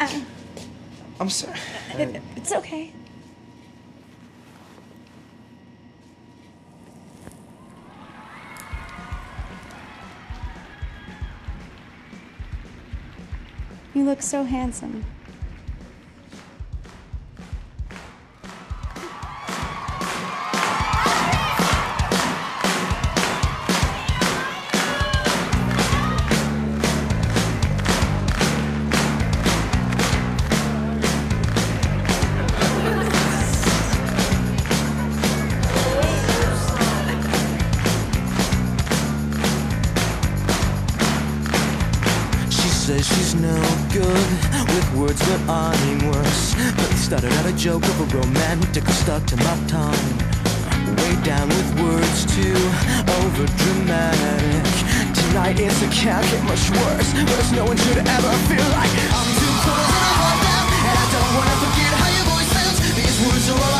I'm sorry. It, it's okay. You look so handsome. Says she's no good with words, but I mean worse. But started out a joke of a romantic stuck to my tongue. Way down with words too over dramatic. Tonight it's a can't get much worse, but no one should ever feel like I'm too close and I'm down, and I don't wanna forget how your voice sounds. These words are all I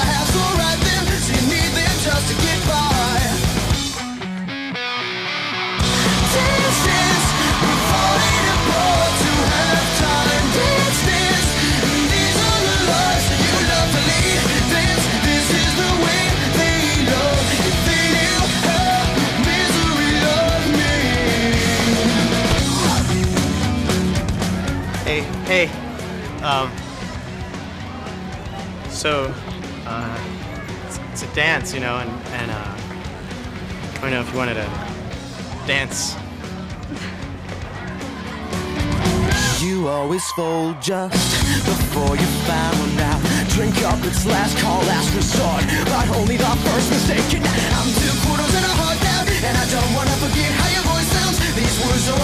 Hey. Um. So, uh, it's, it's a dance, you know, and and uh, I don't know if you wanted to dance. You always fold just before you found one out. Drink up, it's last call, last resort, but only the first mistake. And I'm two quarters and a heart down, and I don't wanna forget how your voice sounds. These words are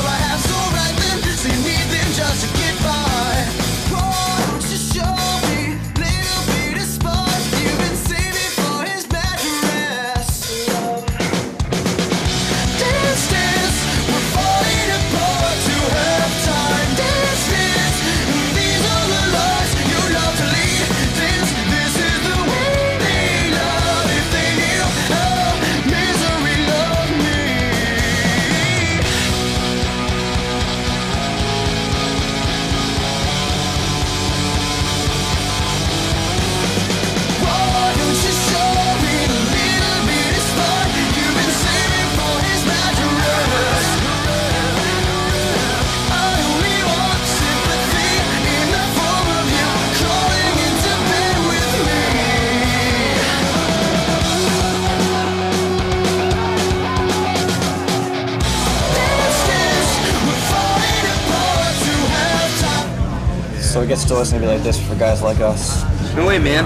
So it gets to listen to me like this for guys like us. No way, man.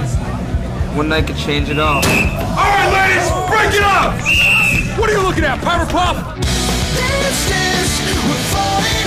One night could change it all. All right, ladies, break it up! What are you looking at, Power Pop? Dance, dance, we're falling